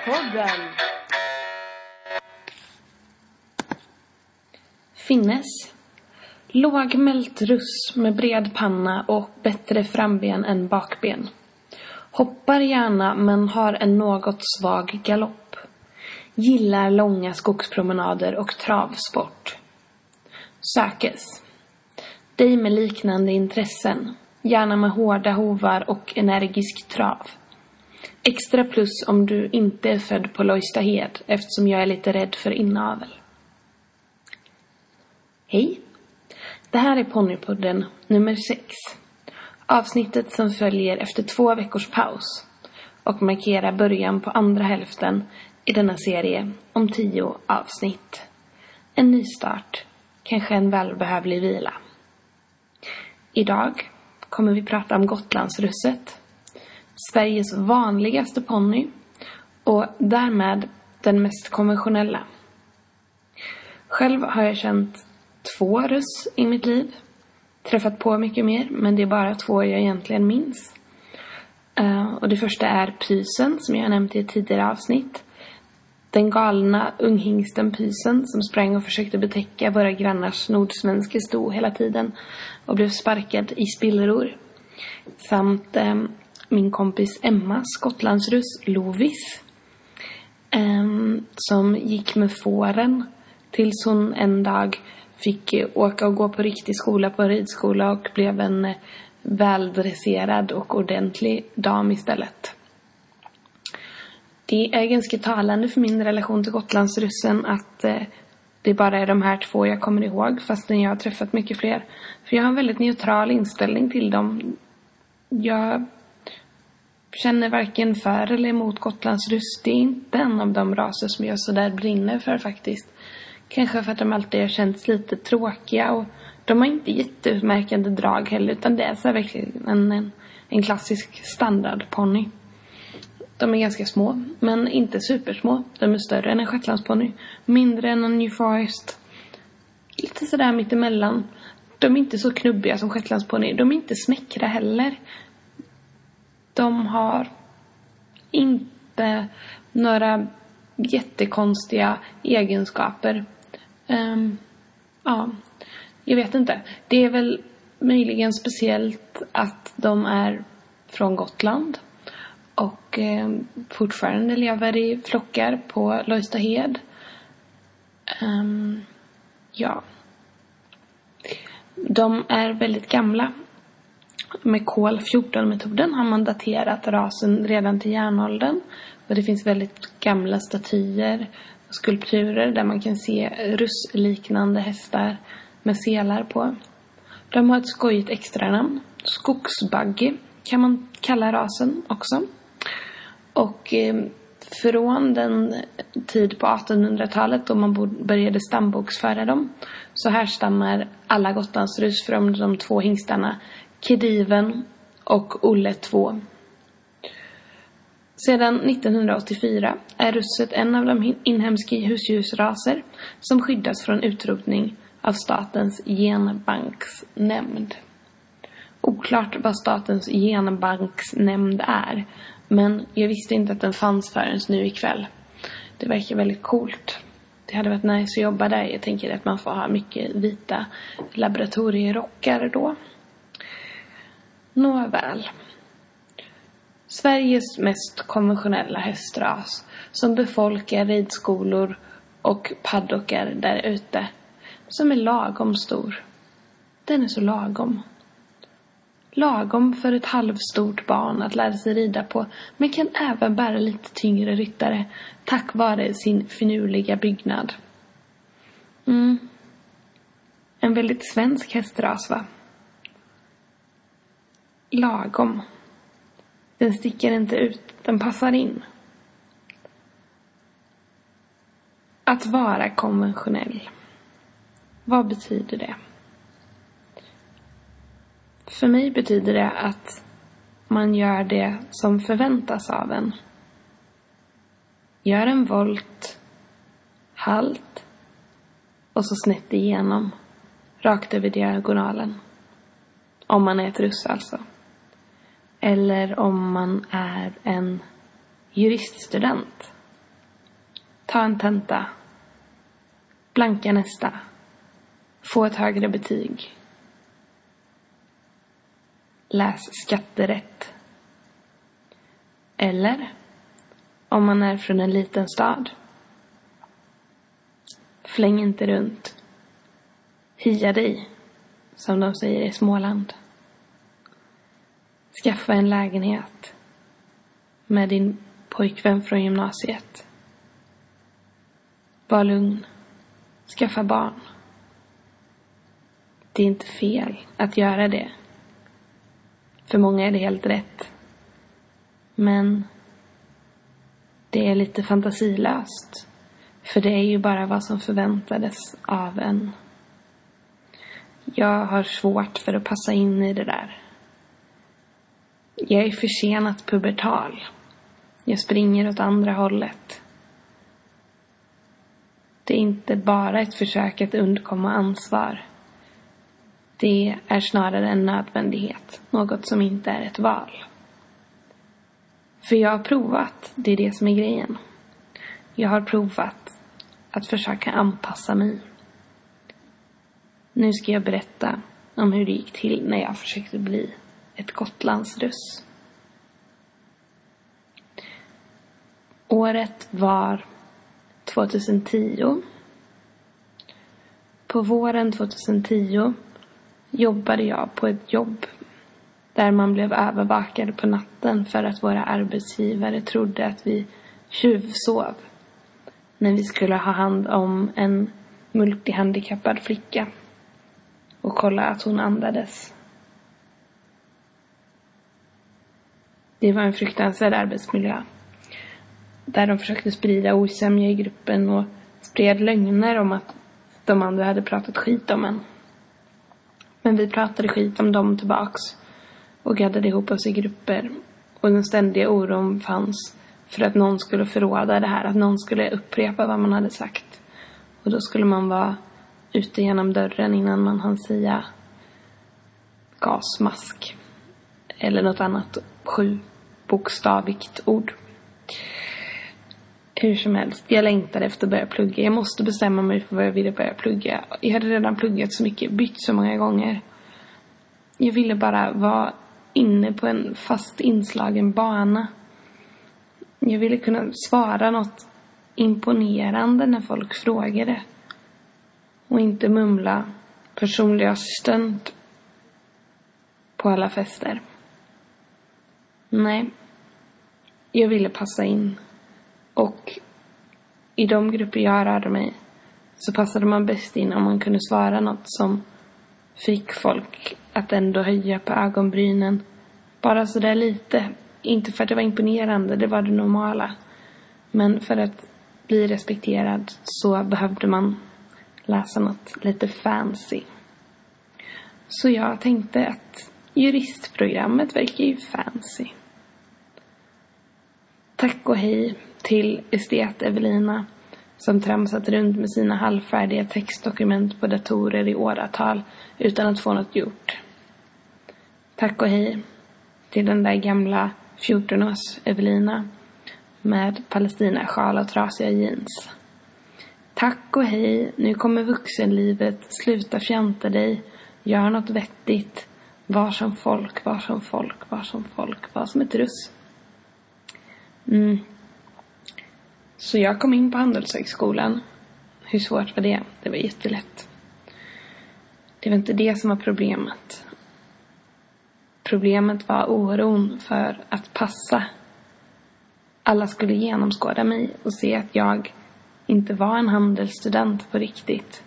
Hästapodden! Finnes. Lågmält russ med bred panna och bättre framben än bakben. Hoppar gärna men har en något svag galopp. Gillar långa skogspromenader och travsport. Sökes. Dig med liknande intressen. Gärna med hårda hovar och energisk trav. Extra plus om du inte är född på Lojstahed eftersom jag är lite rädd för inavel. Hej! Det här är Ponnypodden nummer 6. Avsnittet som följer efter två veckors paus och markerar början på andra hälften i denna serie om tio avsnitt. En nystart, kanske en välbehövlig vila. Idag kommer vi prata om Gotlandsrusset. Sveriges vanligaste ponny och därmed den mest konventionella. Själv har jag känt två russ i mitt liv. Träffat på mycket mer, men det är bara två jag egentligen minns. Eh, och det första är Pysen, som jag nämnt i ett tidigare avsnitt. Den galna unghingsten Pysen som sprang och försökte betäcka våra grannars nordsvenska sto hela tiden och blev sparkad i spillror. Samt ehm, min kompis Emmas Gotlandsruss Lovis. Um, som gick med fåren tills hon en dag fick eh, åka och gå på riktig skola på ridskola och blev en eh, väldresserad och ordentlig dam istället. Det är ganska talande för min relation till Gotlandsrussen att eh, det bara är de här två jag kommer ihåg fastän jag har träffat mycket fler. För jag har en väldigt neutral inställning till dem. Jag känner varken för eller emot Gotlandsruss. Det är inte en av de raser som jag sådär brinner för faktiskt. Kanske för att de alltid har känts lite tråkiga och de har inte jätteutmärkande drag heller utan det är så verkligen en, en, en klassisk standardponny. De är ganska små, men inte supersmå. De är större än en shetlandsponny. Mindre än en New Forest. Lite sådär mittemellan. De är inte så knubbiga som shetlandsponny. De är inte smäckra heller. De har inte några jättekonstiga egenskaper. Um, ja, jag vet inte. Det är väl möjligen speciellt att de är från Gotland och eh, fortfarande lever i flockar på Lojstahed. Um, ehm, ja. De är väldigt gamla. Med kol 14-metoden har man daterat rasen redan till järnåldern. Och det finns väldigt gamla statyer och skulpturer där man kan se russliknande hästar med selar på. De har ett skojigt extranamn. Skogsbagge kan man kalla rasen också. Och eh, från den tid på 1800-talet då man började stamboksföra dem så härstammar alla Gotlandsrus från de två hingstarna Kediven och Olle 2. Sedan 1984 är russet en av de inhemska husdjursraser som skyddas från utrotning av Statens genbanksnämnd. Oklart vad Statens genbanksnämnd är, men jag visste inte att den fanns förrän nu ikväll. Det verkar väldigt coolt. Det hade varit nice att jobba där. Jag tänker att man får ha mycket vita laboratorierockar då. Nåväl. Sveriges mest konventionella hästras som befolkar ridskolor och paddockar där ute. Som är lagom stor. Den är så lagom. Lagom för ett halvstort barn att lära sig rida på men kan även bära lite tyngre ryttare tack vare sin finurliga byggnad. Mm. En väldigt svensk hästras va? Lagom. Den sticker inte ut, den passar in. Att vara konventionell. Vad betyder det? För mig betyder det att man gör det som förväntas av en. Gör en volt, halt och så snett igenom, rakt över diagonalen. Om man är ett russ alltså. Eller om man är en juriststudent ta en tenta, blanka nästa, få ett högre betyg. Läs skatterätt. Eller, om man är från en liten stad, fläng inte runt. Hia dig, som de säger i Småland. Skaffa en lägenhet med din pojkvän från gymnasiet. Var lugn. Skaffa barn. Det är inte fel att göra det. För många är det helt rätt. Men det är lite fantasilöst. För det är ju bara vad som förväntades av en. Jag har svårt för att passa in i det där. Jag är försenat pubertal. Jag springer åt andra hållet. Det är inte bara ett försök att undkomma ansvar. Det är snarare en nödvändighet, något som inte är ett val. För jag har provat, det är det som är grejen. Jag har provat att försöka anpassa mig. Nu ska jag berätta om hur det gick till när jag försökte bli ett Gotlandsruss. Året var 2010. På våren 2010 jobbade jag på ett jobb där man blev övervakad på natten för att våra arbetsgivare trodde att vi tjuvsov när vi skulle ha hand om en multihandikappad flicka och kolla att hon andades. Det var en fruktansvärd arbetsmiljö. Där de försökte sprida osämja i gruppen och spred lögner om att de andra hade pratat skit om en. Men vi pratade skit om dem tillbaks och gaddade ihop oss i grupper. Och den ständiga oron fanns för att någon skulle förråda det här, att någon skulle upprepa vad man hade sagt. Och då skulle man vara ute genom dörren innan man hann säga gasmask. Eller något annat sju bokstavigt ord. Hur som helst, jag längtade efter att börja plugga. Jag måste bestämma mig för vad jag ville börja plugga. Jag hade redan pluggat så mycket, bytt så många gånger. Jag ville bara vara inne på en fast inslagen bana. Jag ville kunna svara något imponerande när folk frågade. Och inte mumla personlig assistent på alla fester. Nej. Jag ville passa in. Och i de grupper jag rörde mig så passade man bäst in om man kunde svara något som fick folk att ändå höja på ögonbrynen. Bara sådär lite. Inte för att det var imponerande, det var det normala. Men för att bli respekterad så behövde man läsa något lite fancy. Så jag tänkte att juristprogrammet verkar ju fancy. Tack och hej till estet Evelina som tramsat runt med sina halvfärdiga textdokument på datorer i åratal utan att få något gjort. Tack och hej till den där gamla 14-års Evelina med palestinasjal och trasiga jeans. Tack och hej, nu kommer vuxenlivet, sluta fjanta dig, gör något vettigt, var som folk, var som folk, var som folk, var som ett russ. Mm. Så jag kom in på Handelshögskolan. Hur svårt var det? Det var jättelätt. Det var inte det som var problemet. Problemet var oron för att passa. Alla skulle genomskåda mig och se att jag inte var en handelsstudent på riktigt.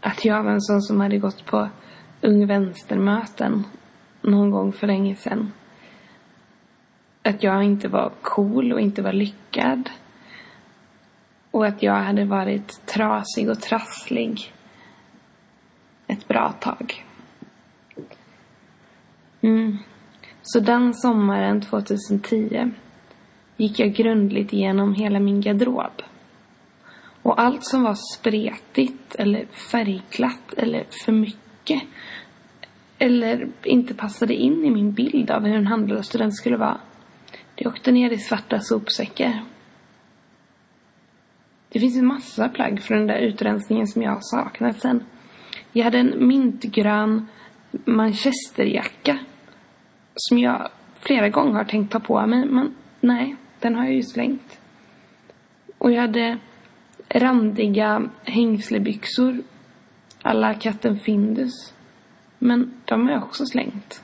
Att jag var en sån som hade gått på Ung Vänstermöten någon gång för länge sedan. Att jag inte var cool och inte var lyckad. Och att jag hade varit trasig och trasslig ett bra tag. Mm. Så den sommaren 2010 gick jag grundligt igenom hela min garderob. Och allt som var spretigt eller färgglatt eller för mycket eller inte passade in i min bild av hur en handledarstudent skulle vara. Det åkte ner i svarta sopsäckar. Det finns en massa plagg från den där utrensningen som jag har saknat sen. Jag hade en mintgrön manchesterjacka som jag flera gånger har tänkt ta på mig, men nej, den har jag ju slängt. Och jag hade randiga hängslebyxor alla katten Findus. Men de har jag också slängt.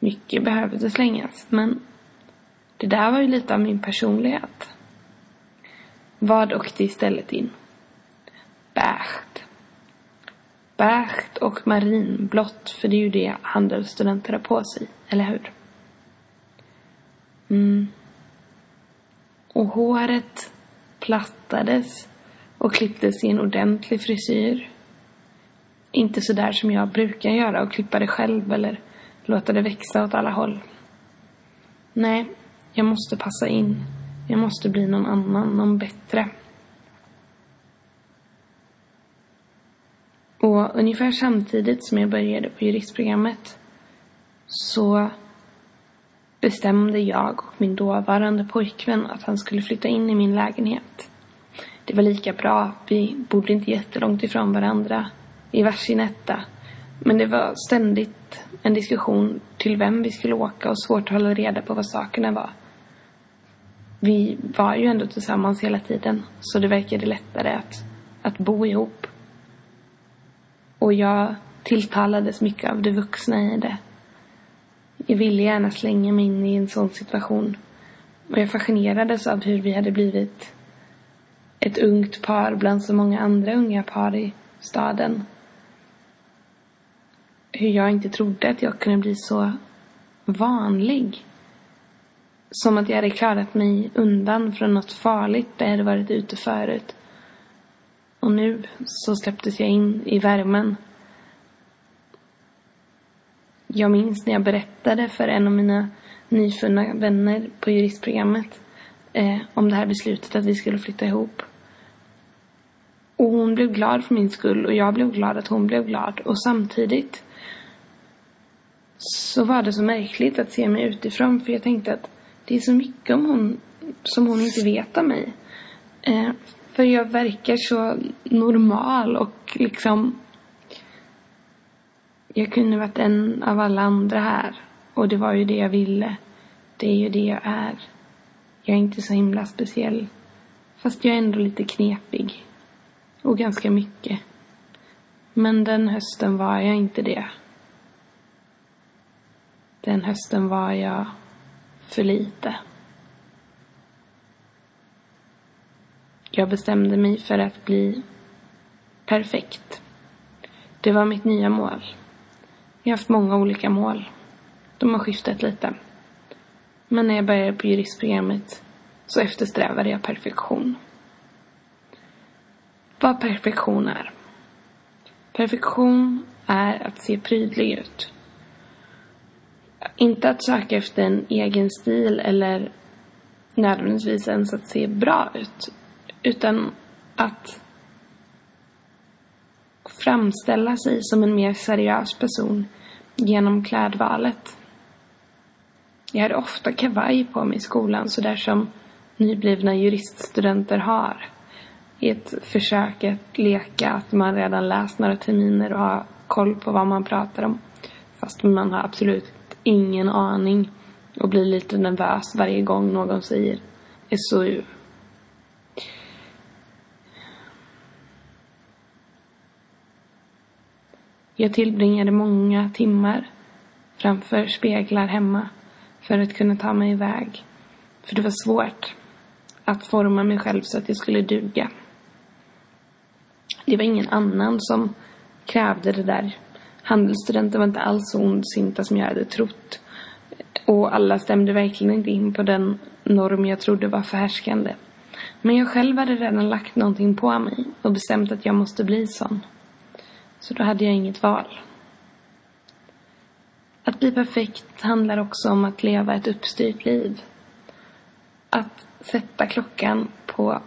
Mycket behövde slängas, men det där var ju lite av min personlighet. Vad åkte istället in? Bärt. Bärt och marinblått, för det är ju det handelsstudenter har på sig, eller hur? Mm. Och håret plattades och klipptes i en ordentlig frisyr. Inte så där som jag brukar göra och klippa det själv eller låta det växa åt alla håll. Nej, jag måste passa in. Jag måste bli någon annan, någon bättre. Och ungefär samtidigt som jag började på juristprogrammet så bestämde jag och min dåvarande pojkvän att han skulle flytta in i min lägenhet. Det var lika bra. Vi bodde inte jättelångt ifrån varandra i varsin etta. Men det var ständigt en diskussion till vem vi skulle åka och svårt att hålla reda på vad sakerna var. Vi var ju ändå tillsammans hela tiden så det verkade lättare att, att bo ihop. Och jag tilltalades mycket av det vuxna i det. Jag ville gärna slänga mig in i en sån situation. Och jag fascinerades av hur vi hade blivit ett ungt par bland så många andra unga par i staden. Hur jag inte trodde att jag kunde bli så vanlig. Som att jag hade klarat mig undan från något farligt där jag hade varit ute förut. Och nu så släpptes jag in i värmen. Jag minns när jag berättade för en av mina nyfunna vänner på juristprogrammet eh, om det här beslutet att vi skulle flytta ihop. Och hon blev glad för min skull och jag blev glad att hon blev glad. Och samtidigt så var det så märkligt att se mig utifrån för jag tänkte att det är så mycket om hon som hon inte vet om mig. Eh, för jag verkar så normal och liksom jag kunde varit en av alla andra här. Och det var ju det jag ville. Det är ju det jag är. Jag är inte så himla speciell. Fast jag är ändå lite knepig. Och ganska mycket. Men den hösten var jag inte det. Den hösten var jag för lite. Jag bestämde mig för att bli perfekt. Det var mitt nya mål. Jag har haft många olika mål. De har skiftat lite. Men när jag började på juristprogrammet så eftersträvade jag perfektion. Vad perfektion är? Perfektion är att se prydlig ut. Inte att söka efter en egen stil eller nödvändigtvis ens att se bra ut. Utan att framställa sig som en mer seriös person genom klädvalet. Jag hade ofta kavaj på mig i skolan, så där som nyblivna juriststudenter har. I ett försök att leka att man redan läst några terminer och har koll på vad man pratar om. Fast man har absolut ingen aning och blir lite nervös varje gång någon säger SOU. Jag tillbringade många timmar framför speglar hemma för att kunna ta mig iväg. För det var svårt att forma mig själv så att jag skulle duga. Det var ingen annan som krävde det där. Handelsstudenter var inte alls så ondsinta som jag hade trott. Och alla stämde verkligen inte in på den norm jag trodde var förhärskande. Men jag själv hade redan lagt någonting på mig och bestämt att jag måste bli sån. Så då hade jag inget val. Att bli perfekt handlar också om att leva ett uppstyrt liv. Att sätta klockan på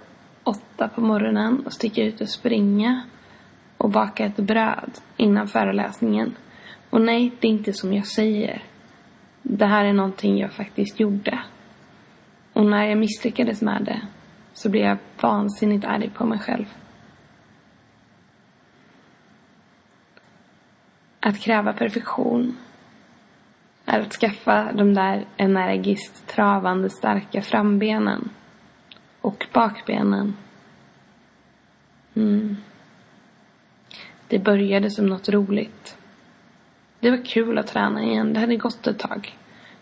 åtta på morgonen och sticka ut och springa och baka ett bröd innan föreläsningen. Och nej, det är inte som jag säger. Det här är någonting jag faktiskt gjorde. Och när jag misslyckades med det så blev jag vansinnigt arg på mig själv. Att kräva perfektion är att skaffa de där energiskt travande starka frambenen och bakbenen. Mm. Det började som något roligt. Det var kul att träna igen. Det hade gått ett tag.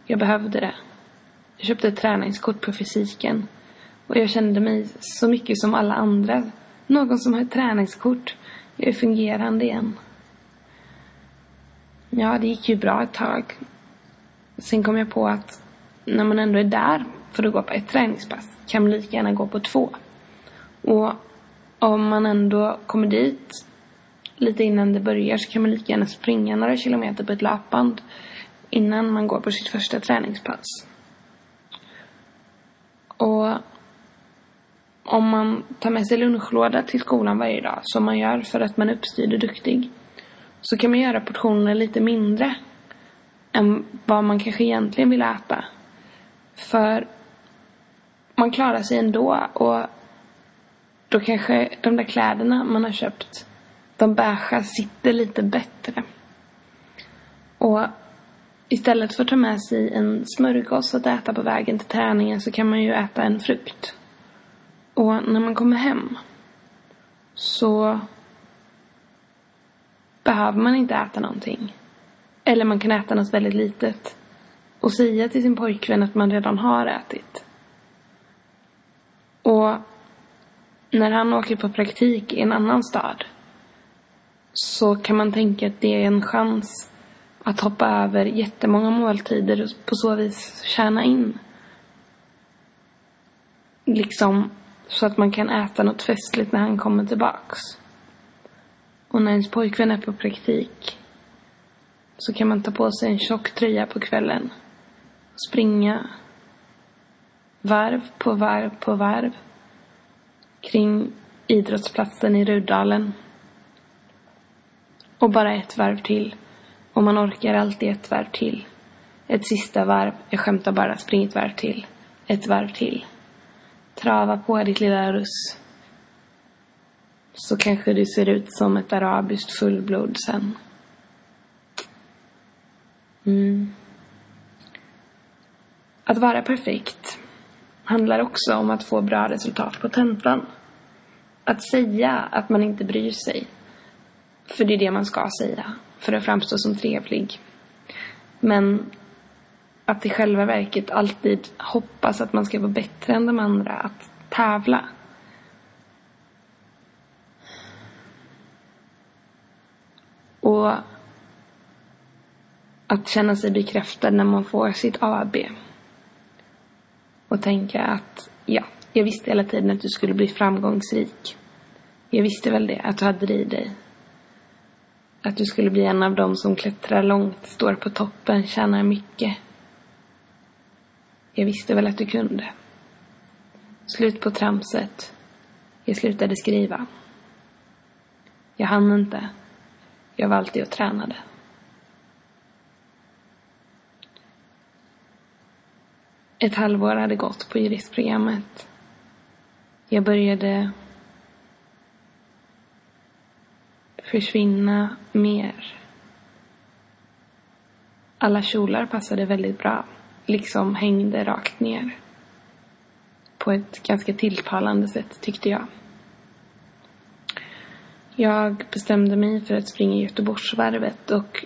Jag behövde det. Jag köpte ett träningskort på fysiken. Och jag kände mig så mycket som alla andra. Någon som har ett träningskort. Jag är fungerande igen. Ja, det gick ju bra ett tag. Sen kom jag på att när man ändå är där för att gå på ett träningspass kan man lika gärna gå på två. Och om man ändå kommer dit lite innan det börjar så kan man lika gärna springa några kilometer på ett löpband innan man går på sitt första träningspass. Och om man tar med sig lunchlåda till skolan varje dag, som man gör för att man är uppstyrd och duktig, så kan man göra portionerna lite mindre än vad man kanske egentligen vill äta. För man klarar sig ändå och då kanske de där kläderna man har köpt, de beiga sitter lite bättre. Och istället för att ta med sig en smörgås att äta på vägen till träningen så kan man ju äta en frukt. Och när man kommer hem så behöver man inte äta någonting. Eller man kan äta något väldigt litet och säga till sin pojkvän att man redan har ätit. Och när han åker på praktik i en annan stad så kan man tänka att det är en chans att hoppa över jättemånga måltider och på så vis tjäna in. Liksom så att man kan äta något festligt när han kommer tillbaks. Och när ens pojkvän är på praktik så kan man ta på sig en tjock tröja på kvällen och springa varv på varv på varv kring idrottsplatsen i Rudalen. Och bara ett varv till. Och man orkar alltid ett varv till. Ett sista varv. Jag skämtar bara. Spring ett varv till. Ett varv till. Trava på ditt lilla russ. Så kanske du ser ut som ett arabiskt fullblod sen. Mm. Att vara perfekt handlar också om att få bra resultat på tentan. Att säga att man inte bryr sig. För det är det man ska säga. För att framstå som trevlig. Men att i själva verket alltid hoppas att man ska vara bättre än de andra. Att tävla. Och att känna sig bekräftad när man får sitt AB. Och tänka att, ja, jag visste hela tiden att du skulle bli framgångsrik. Jag visste väl det, att du hade det i dig. Att du skulle bli en av dem som klättrar långt, står på toppen, tjänar mycket. Jag visste väl att du kunde. Slut på tramset. Jag slutade skriva. Jag hann inte. Jag var alltid och tränade. Ett halvår hade gått på juristprogrammet. Jag började försvinna mer. Alla kjolar passade väldigt bra, liksom hängde rakt ner. På ett ganska tilltalande sätt, tyckte jag. Jag bestämde mig för att springa Göteborgsvarvet och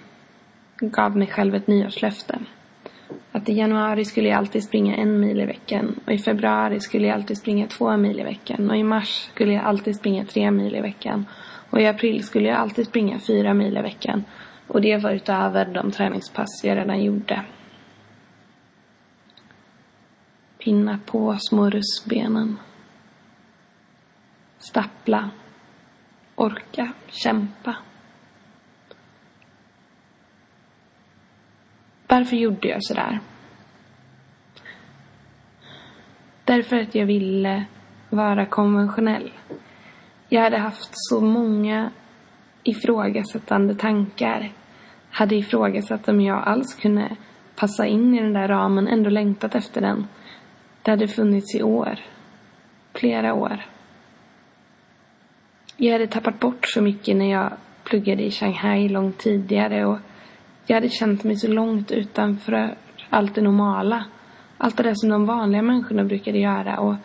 gav mig själv ett nyårslöfte. Att i januari skulle jag alltid springa en mil i veckan och i februari skulle jag alltid springa två mil i veckan och i mars skulle jag alltid springa tre mil i veckan och i april skulle jag alltid springa fyra mil i veckan och det var utöver de träningspass jag redan gjorde. Pinna på små russbenen. Stappla. Orka. Kämpa. Varför gjorde jag sådär? Därför att jag ville vara konventionell. Jag hade haft så många ifrågasättande tankar. Hade ifrågasatt om jag alls kunde passa in i den där ramen, ändå längtat efter den. Det hade funnits i år. flera år. Jag hade tappat bort så mycket när jag pluggade i Shanghai långt tidigare och jag hade känt mig så långt utanför allt det normala. Allt det där som de vanliga människorna brukade göra och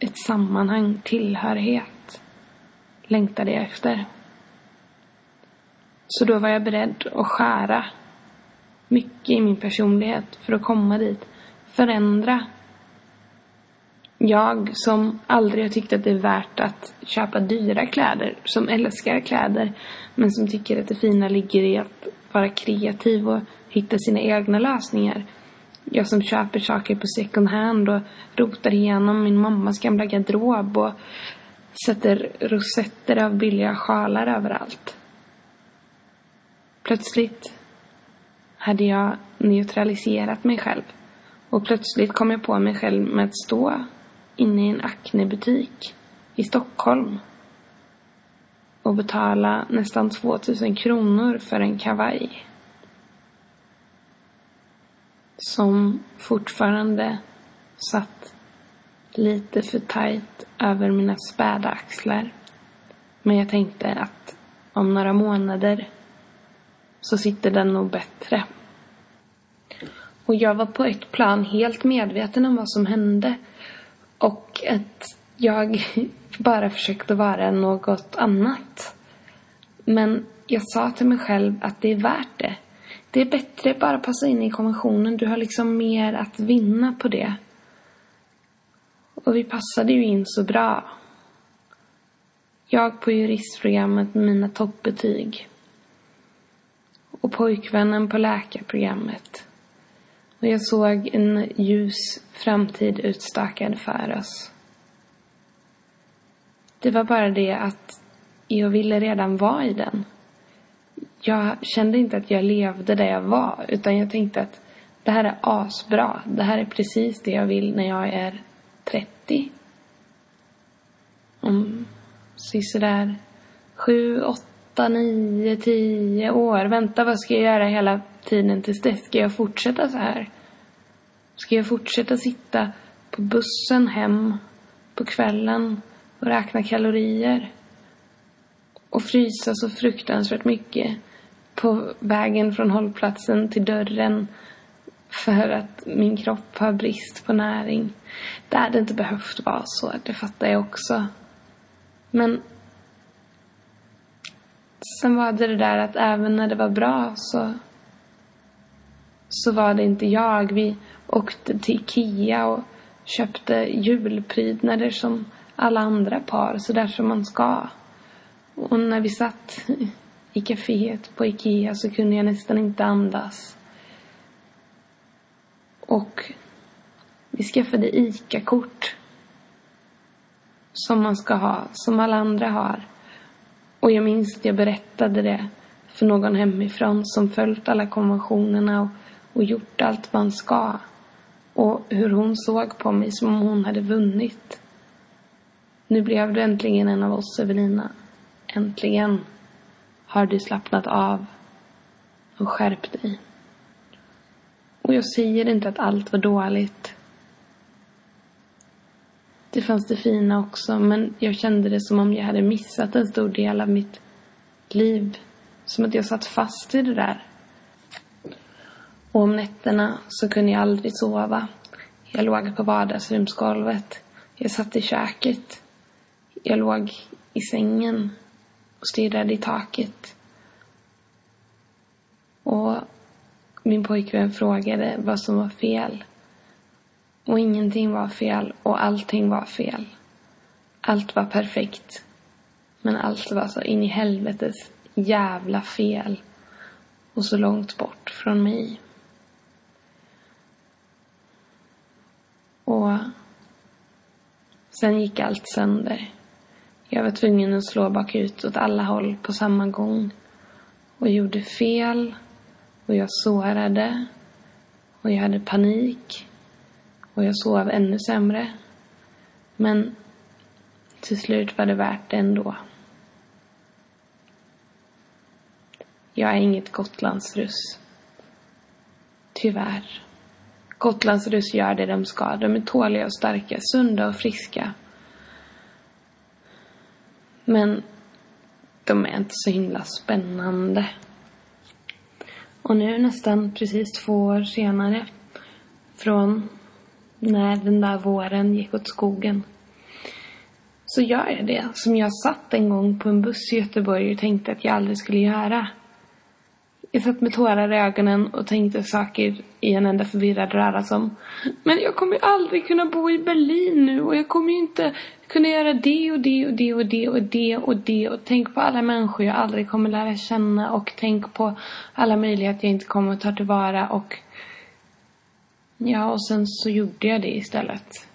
ett sammanhang, tillhörighet längtade jag efter. Så då var jag beredd att skära mycket i min personlighet för att komma dit. Förändra. Jag som aldrig har tyckt att det är värt att köpa dyra kläder, som älskar kläder, men som tycker att det fina ligger i att vara kreativ och hitta sina egna lösningar. Jag som köper saker på second hand och rotar igenom min mammas gamla garderob och sätter rosetter av billiga sjalar överallt. Plötsligt hade jag neutraliserat mig själv. Och plötsligt kom jag på mig själv med att stå inne i en Acne-butik i Stockholm och betala nästan 2000 kronor för en kavaj. Som fortfarande satt lite för tajt över mina späda axlar. Men jag tänkte att om några månader så sitter den nog bättre. Och jag var på ett plan helt medveten om vad som hände. Och att jag bara försökte vara något annat. Men jag sa till mig själv att det är värt det. Det är bättre att bara passa in i konventionen. Du har liksom mer att vinna på det. Och vi passade ju in så bra. Jag på juristprogrammet med mina toppbetyg och pojkvännen på läkarprogrammet. Och jag såg en ljus framtid utstakad för oss. Det var bara det att jag ville redan vara i den. Jag kände inte att jag levde där jag var, utan jag tänkte att det här är asbra. Det här är precis det jag vill när jag är 30. Om sådär sju, åtta åtta, nio, tio år. Vänta, vad ska jag göra hela tiden tills dess? Ska jag fortsätta så här? Ska jag fortsätta sitta på bussen hem på kvällen och räkna kalorier? Och frysa så fruktansvärt mycket på vägen från hållplatsen till dörren för att min kropp har brist på näring. Det hade inte behövt vara så, det fattar jag också. Men Sen var det det där att även när det var bra så, så var det inte jag. Vi åkte till Ikea och köpte julprydnader som alla andra par, så där som man ska. Och när vi satt i kaféet på Ikea så kunde jag nästan inte andas. Och vi skaffade ICA-kort. Som man ska ha, som alla andra har. Och jag minns att jag berättade det för någon hemifrån som följt alla konventionerna och, och gjort allt man ska. Och hur hon såg på mig som om hon hade vunnit. Nu blev du äntligen en av oss, Evelina. Äntligen har du slappnat av och skärpt dig. Och jag säger inte att allt var dåligt. Det fanns det fina också, men jag kände det som om jag hade missat en stor del av mitt liv. Som att jag satt fast i det där. Och om nätterna så kunde jag aldrig sova. Jag låg på vardagsrumsgolvet. Jag satt i köket. Jag låg i sängen och stirrade i taket. Och min pojkvän frågade vad som var fel. Och ingenting var fel och allting var fel. Allt var perfekt. Men allt var så in i helvetes jävla fel. Och så långt bort från mig. Och sen gick allt sönder. Jag var tvungen att slå bakut åt alla håll på samma gång. Och gjorde fel. Och jag sårade. Och jag hade panik. Och jag sov ännu sämre. Men till slut var det värt det ändå. Jag är inget Gotlandsruss. Tyvärr. Gotlandsruss gör det de ska. De är tåliga och starka, sunda och friska. Men de är inte så himla spännande. Och nu nästan precis två år senare från när den där våren gick åt skogen så gör jag det som jag satt en gång på en buss i Göteborg och tänkte att jag aldrig skulle göra. Jag satt med tårar i ögonen och tänkte saker i en enda förvirrad röra som Men jag kommer ju aldrig kunna bo i Berlin nu och jag kommer ju inte kunna göra det och det och det och det och det och det och tänk på alla människor jag aldrig kommer lära känna och tänk på alla möjligheter jag inte kommer att ta tillvara och Ja, och sen så gjorde jag det istället.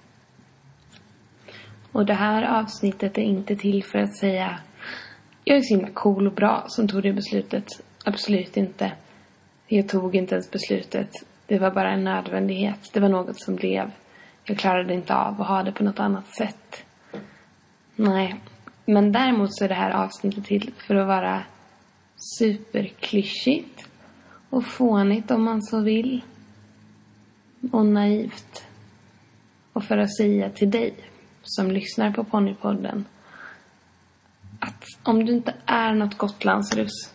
Och det här avsnittet är inte till för att säga jag är så himla cool och bra som tog det beslutet. Absolut inte. Jag tog inte ens beslutet. Det var bara en nödvändighet. Det var något som blev. Jag klarade inte av att ha det på något annat sätt. Nej. Men däremot så är det här avsnittet till för att vara superklyschigt och fånigt om man så vill. Och naivt. Och för att säga till dig som lyssnar på Ponypodden att om du inte är något Gotlandsrus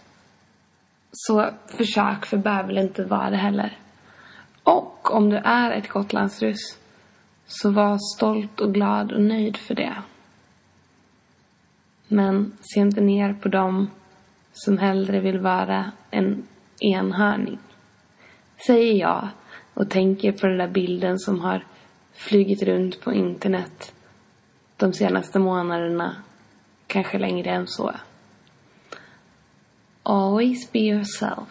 så försök för väl inte vara det heller. Och om du är ett gotlandsryss så var stolt och glad och nöjd för det. Men se inte ner på dem som hellre vill vara en enhörning. Säger jag och tänker på den där bilden som har flugit runt på internet de senaste månaderna, kanske längre än så. Always be yourself,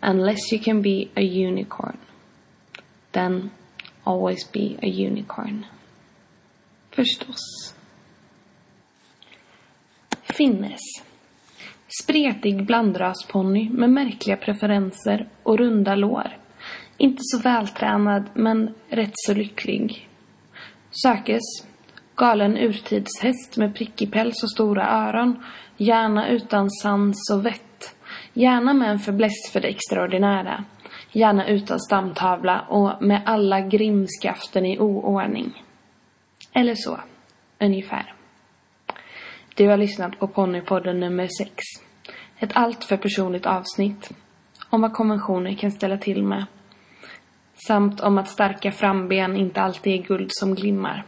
unless you can be a unicorn. Then always be a unicorn. Förstås. Finnes. Spretig blandrasponny med märkliga preferenser och runda lår. Inte så vältränad, men rätt så lycklig. Sökes Galen urtidshäst med prickig päls och stora öron. Gärna utan sans och vett. Gärna med en fäbless för det extraordinära. Gärna utan stamtavla och med alla grimskaften i oordning. Eller så, ungefär. Du har lyssnat på Ponypodden nummer 6. Ett alltför personligt avsnitt om vad konventioner kan ställa till med. Samt om att starka framben inte alltid är guld som glimmar.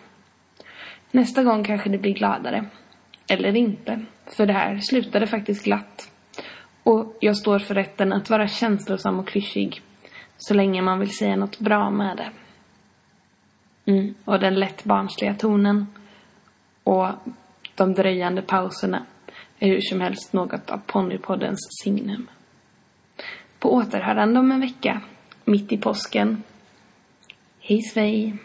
Nästa gång kanske det blir gladare. Eller inte. För det här slutade faktiskt glatt. Och jag står för rätten att vara känslosam och klyschig. Så länge man vill säga något bra med det. Mm. Och den lätt barnsliga tonen. Och de dröjande pauserna är hur som helst något av Ponnypoddens signum. På återhörande om en vecka, mitt i påsken. Hej svej!